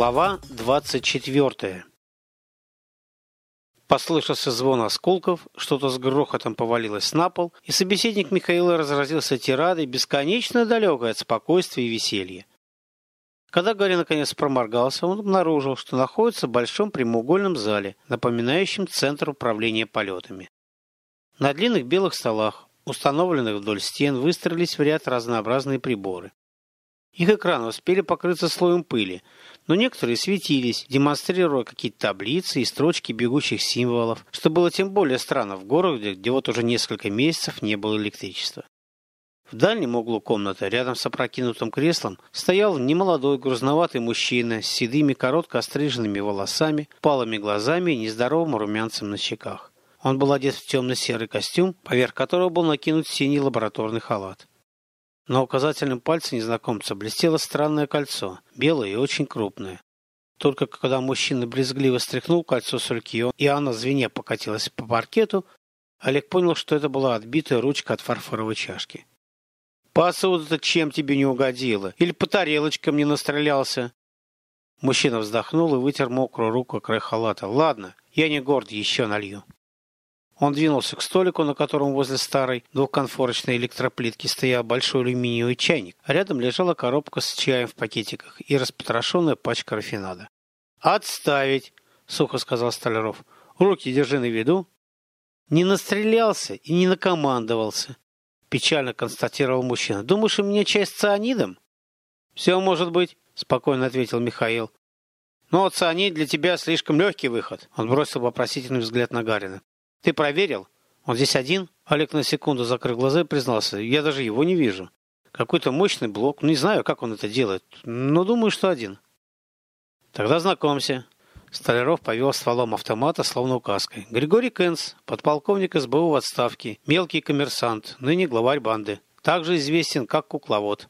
Глава 24 Послышался звон осколков, что-то с грохотом повалилось на пол, и собеседник Михаила разразился тирадой, бесконечно далекой от спокойствия и веселья. Когда Гарри наконец проморгался, он обнаружил, что находится в большом прямоугольном зале, напоминающем центр управления полетами. На длинных белых столах, установленных вдоль стен, выстроились в ряд разнообразные приборы. Их экраны успели покрыться слоем пыли, но некоторые светились, демонстрируя какие-то таблицы и строчки бегущих символов, что было тем более странно в городе, где вот уже несколько месяцев не было электричества. В дальнем углу комнаты, рядом с опрокинутым креслом, стоял немолодой грузноватый мужчина с седыми коротко остриженными волосами, палыми глазами и нездоровым румянцем на щеках. Он был одет в темно-серый костюм, поверх которого был накинут синий лабораторный халат. На указательном пальце незнакомца блестело странное кольцо, белое и очень крупное. Только когда мужчина брезгливо стряхнул кольцо с руки, и она звеня покатилась по паркету, Олег понял, что это была отбитая ручка от фарфоровой чашки. «Посуда-то чем тебе не угодила? Или по тарелочкам не настрелялся?» Мужчина вздохнул и вытер мокрую руку край халата. «Ладно, я не горд, еще налью». Он двинулся к столику, на котором возле старой двухконфорочной электроплитки стоял большой алюминиевый чайник, а рядом лежала коробка с чаем в пакетиках и распотрошенная пачка рафинада. «Отставить!» — сухо сказал Столяров. «Руки держи на виду». «Не настрелялся и не накомандовался», — печально констатировал мужчина. «Думаешь, у меня чай с цианидом?» «Все может быть», — спокойно ответил Михаил. «Но цианид для тебя слишком легкий выход», — он бросил вопросительный взгляд на Гарина. Ты проверил? Он здесь один? Олег на секунду закрыл глаза и признался. Я даже его не вижу. Какой-то мощный блок. Не знаю, как он это делает, но думаю, что один. Тогда знакомься. Столяров повел стволом автомата, словно указкой. Григорий Кэнс, подполковник СБУ в отставке, мелкий коммерсант, ныне главарь банды. Также известен как кукловод.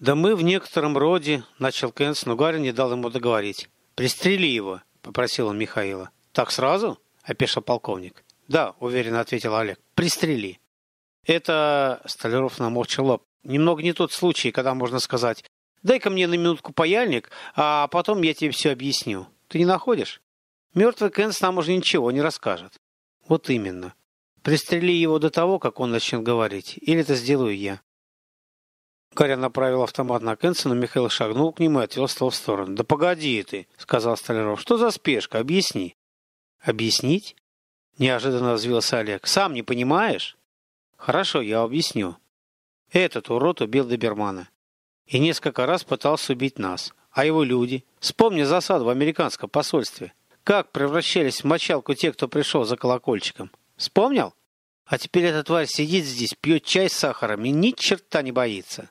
«Да мы в некотором роде», — начал Кэнс, но Гарри не дал ему договорить. «Пристрели его», — попросил он Михаила. «Так сразу?» — опешил полковник. «Да», — уверенно ответил Олег. «Пристрели». «Это...» — Столяров наморчил лоб. «Немного не тот случай, когда можно сказать, дай-ка мне на минутку паяльник, а потом я тебе все объясню. Ты не находишь? Мертвый Кэнс нам уже ничего не расскажет». «Вот именно. Пристрели его до того, как он начнет говорить, или это сделаю я». Гарри направил автомат на Кэнса, но Михаил шагнул к нему и отвел стол в сторону. «Да погоди ты!» — сказал Столяров. «Что за спешка? Объясни». Объяснить? Неожиданно взвился Олег. Сам не понимаешь? Хорошо, я объясню. Этот урод убил добермана. И несколько раз пытался убить нас. А его люди? Вспомни засаду в американском посольстве. Как превращались в мочалку те, кто пришел за колокольчиком. Вспомнил? А теперь эта тварь сидит здесь, пьет чай с сахаром и ни черта не боится.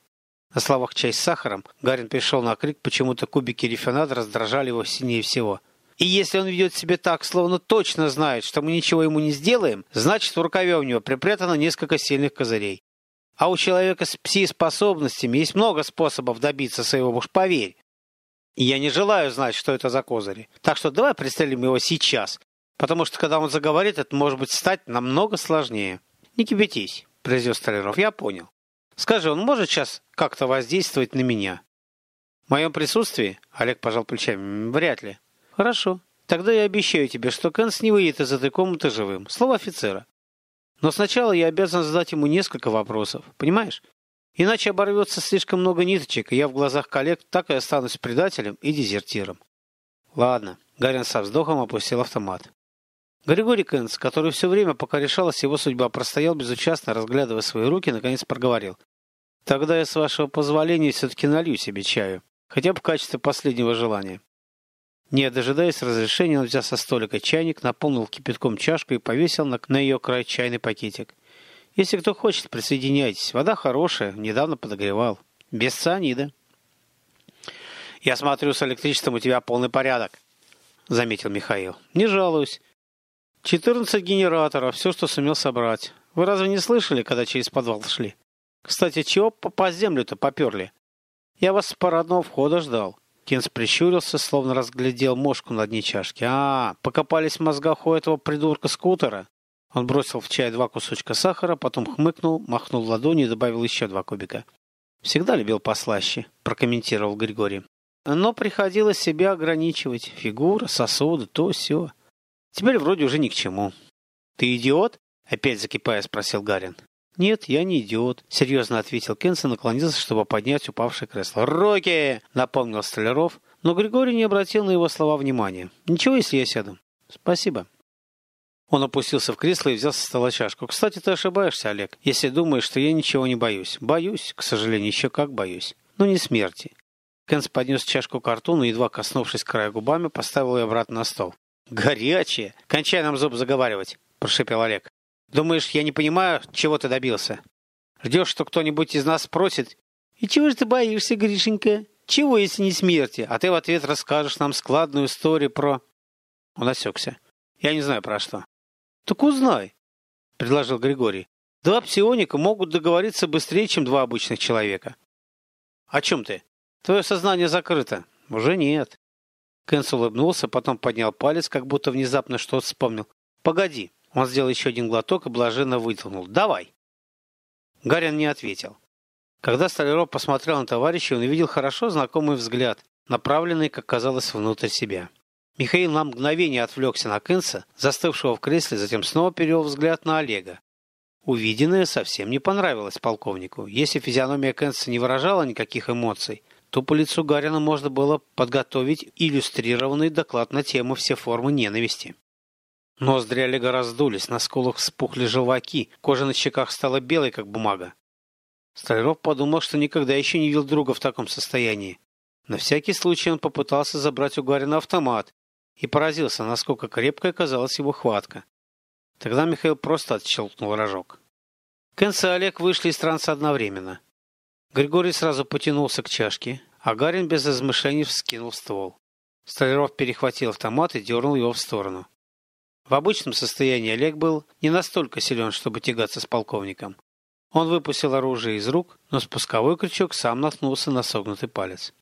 На словах «чай с сахаром» Гарин пришел на крик, почему-то кубики рефинада раздражали его сильнее всего – и если он ведет себя так, словно точно знает, что мы ничего ему не сделаем, значит в рукаве у него припрятано несколько сильных козырей. А у человека с пси-способностями есть много способов добиться своего, уж поверь. И я не желаю знать, что это за козыри. Так что давай пристрелим его сейчас, потому что когда он заговорит, это может быть стать намного сложнее. Не кипятись, произнес Столяров, я понял. Скажи, он может сейчас как-то воздействовать на меня? В моем присутствии, Олег пожал плечами, вряд ли. Хорошо. Тогда я обещаю тебе, что Кэнс не выйдет из этой комнаты живым. Слово офицера. Но сначала я обязан задать ему несколько вопросов. Понимаешь? Иначе оборвется слишком много ниточек, и я в глазах коллег так и останусь предателем и дезертиром. Ладно. Гарин со вздохом опустил автомат. Григорий Кэнс, который все время, пока решалась его судьба, простоял безучастно, разглядывая свои руки, наконец проговорил. «Тогда я, с вашего позволения, все-таки налью себе чаю. Хотя бы в качестве последнего желания. Не дожидаясь разрешения, он взял со столика чайник, наполнил кипятком чашку и повесил на, на ее край чайный пакетик. Если кто хочет, присоединяйтесь. Вода хорошая, недавно подогревал. Без цианида. Я смотрю, с электричеством у тебя полный порядок, заметил Михаил. Не жалуюсь. Четырнадцать генераторов, все, что сумел собрать. Вы разве не слышали, когда через подвал шли? Кстати, чего по, по землю-то поперли? Я вас с парадного входа ждал. Кенс прищурился, словно разглядел мошку на дне чашки. «А, покопались в мозгах у этого придурка-скутера?» Он бросил в чай два кусочка сахара, потом хмыкнул, махнул ладонью и добавил еще два кубика. «Всегда любил послаще», — прокомментировал Григорий. но приходилось себя ограничивать. Фигура, сосуды, то, все. Теперь вроде уже ни к чему. «Ты идиот?» — опять закипая спросил Гарин. «Нет, я не идиот», — серьезно ответил Кенс наклонился, чтобы поднять упавшее кресло. «Руки!» — напомнил Столяров, но Григорий не обратил на его слова внимания. «Ничего, если я сяду?» «Спасибо». Он опустился в кресло и взял со стола чашку. «Кстати, ты ошибаешься, Олег, если думаешь, что я ничего не боюсь. Боюсь, к сожалению, еще как боюсь. Но не смерти». Кенс поднес чашку к рту, но, едва коснувшись края губами, поставил ее обратно на стол. «Горячее! Кончай нам зуб заговаривать!» – прошепел Олег. «Думаешь, я не понимаю, чего ты добился? Ждешь, что кто-нибудь из нас спросит, «И чего же ты боишься, Гришенька? Чего, если не смерти?» А ты в ответ расскажешь нам складную историю про...» Он осекся. «Я не знаю про что». «Так узнай», — предложил Григорий. «Два псионика могут договориться быстрее, чем два обычных человека». «О чем ты? Твое сознание закрыто». «Уже нет». Кэнс улыбнулся, потом поднял палец, как будто внезапно что-то вспомнил. «Погоди». Он сделал еще один глоток и блаженно вытянул. «Давай». Гарин не ответил. Когда Столяров посмотрел на товарища, он увидел хорошо знакомый взгляд, направленный, как казалось, внутрь себя. Михаил на мгновение отвлекся на Кэнса, застывшего в кресле, затем снова перевел взгляд на Олега. Увиденное совсем не понравилось полковнику. Если физиономия Кэнса не выражала никаких эмоций, то по лицу Гарина можно было подготовить иллюстрированный доклад на тему «Все формы ненависти». Ноздри Олега раздулись, на скулах вспухли желваки, кожа на щеках стала белой, как бумага. Столяров подумал, что никогда еще не видел друга в таком состоянии. На всякий случай он попытался забрать у Гарина автомат, и поразился, насколько крепкой оказалась его хватка. Тогда Михаил просто отщелкнул рожок. Кэнс и Олег вышли из транса одновременно. Григорий сразу потянулся к чашке, а Гарин без измышлений вскинул ствол. Столяров перехватил автомат и дернул его в сторону. В обычном состоянии Олег был не настолько силен, чтобы тягаться с полковником. Он выпустил оружие из рук, но спусковой крючок сам наткнулся на согнутый палец.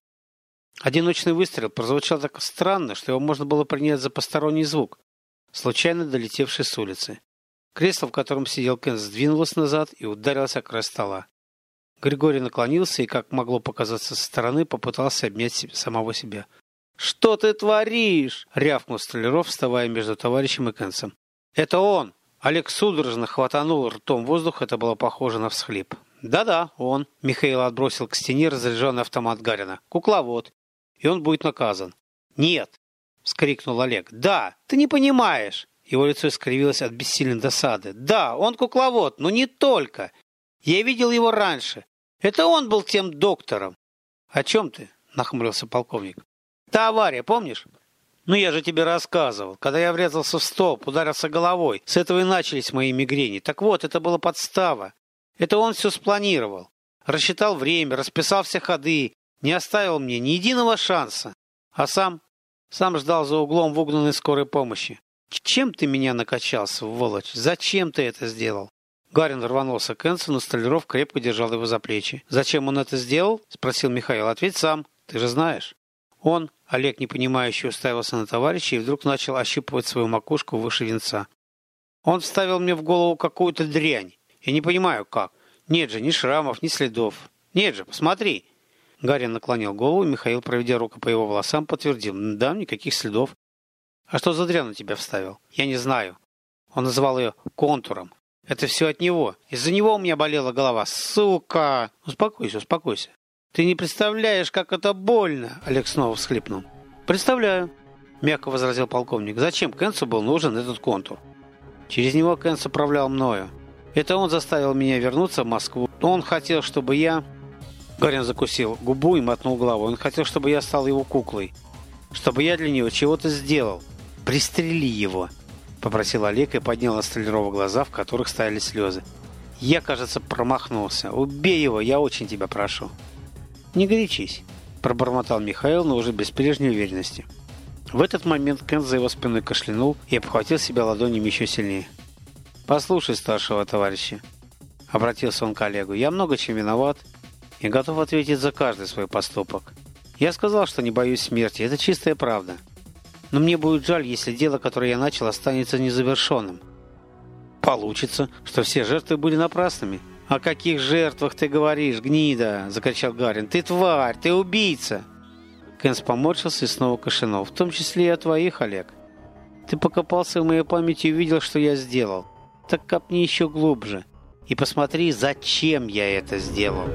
Одиночный выстрел прозвучал так странно, что его можно было принять за посторонний звук, случайно долетевший с улицы. Кресло, в котором сидел Кен, сдвинулось назад и ударилось о край стола. Григорий наклонился и, как могло показаться со стороны, попытался обнять самого себя. «Что ты творишь?» — рявкнул Столяров, вставая между товарищем и Кенсом. «Это он!» Олег судорожно хватанул ртом воздух, это было похоже на всхлип. «Да-да, он». Михаил отбросил к стене разряженный автомат Гарина. «Кукловод и он будет наказан. «Нет!» — вскрикнул Олег. «Да! Ты не понимаешь!» Его лицо искривилось от бессильной досады. «Да, он кукловод, но не только. Я видел его раньше. Это он был тем доктором». «О чем ты?» — нахмурился полковник. «Та авария, помнишь?» «Ну, я же тебе рассказывал. Когда я врезался в столб, ударился головой. С этого и начались мои мигрени. Так вот, это была подстава. Это он все спланировал. Рассчитал время, расписал все ходы, не оставил мне ни единого шанса, а сам, сам ждал за углом в угнанной скорой помощи. Чем ты меня накачал, сволочь? Зачем ты это сделал? Гарин рванулся к Энсу, но Столяров крепко держал его за плечи. «Зачем он это сделал?» – спросил Михаил. «Ответь сам. Ты же знаешь». Он, Олег, непонимающе, уставился на товарища и вдруг начал ощипывать свою макушку выше венца. «Он вставил мне в голову какую-то дрянь. Я не понимаю, как. Нет же ни шрамов, ни следов. Нет же, посмотри. Гарри наклонил голову, Михаил, проведя руку по его волосам, подтвердил. Да, никаких следов. А что за дрянь он тебя вставил? Я не знаю. Он называл ее контуром. Это все от него. Из-за него у меня болела голова. Сука! Успокойся, успокойся. Ты не представляешь, как это больно, Олег снова всхлипнул. Представляю, мягко возразил полковник. Зачем Кенсу был нужен этот контур? Через него Кенс управлял мною. Это он заставил меня вернуться в Москву. Он хотел, чтобы я... Гарин закусил губу и мотнул головой. Он хотел, чтобы я стал его куклой. Чтобы я для него чего-то сделал. Пристрели его, попросил Олег и поднял на Столярова глаза, в которых стояли слезы. Я, кажется, промахнулся. Убей его, я очень тебя прошу. Не горячись, пробормотал Михаил, но уже без прежней уверенности. В этот момент Кен за его спиной кашлянул и обхватил себя ладонями еще сильнее. «Послушай старшего товарища», — обратился он к Олегу, — «я много чем виноват, и готов ответить за каждый свой поступок. Я сказал, что не боюсь смерти, это чистая правда. Но мне будет жаль, если дело, которое я начал, останется незавершенным. Получится, что все жертвы были напрасными. «О каких жертвах ты говоришь, гнида?» – закричал Гарин. «Ты тварь, ты убийца!» Кэнс поморщился и снова кашлянул. В том числе и о твоих, Олег. Ты покопался в моей памяти и увидел, что я сделал. Так копни еще глубже. И посмотри, зачем я это сделал.